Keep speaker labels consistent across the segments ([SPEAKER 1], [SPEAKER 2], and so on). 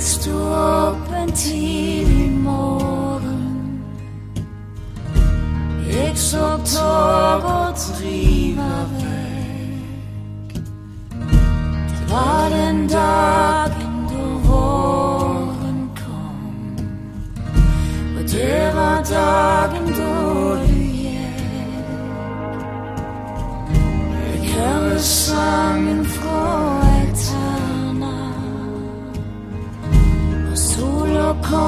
[SPEAKER 1] Gik du åben til i morgen? Ikke så tog og driver væk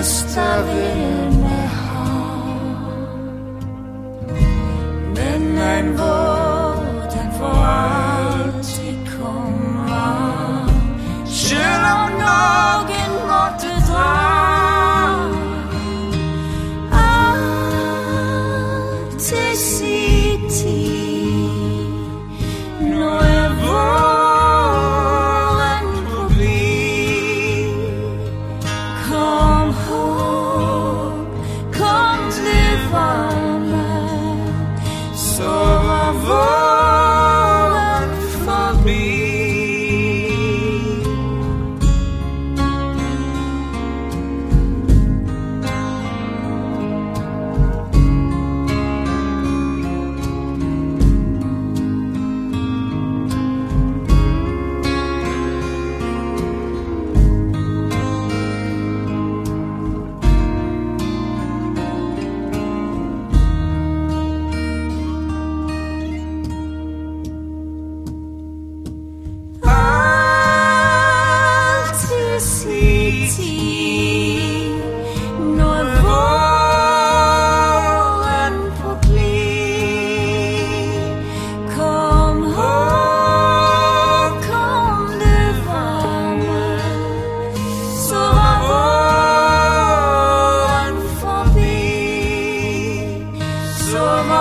[SPEAKER 1] rest of it. of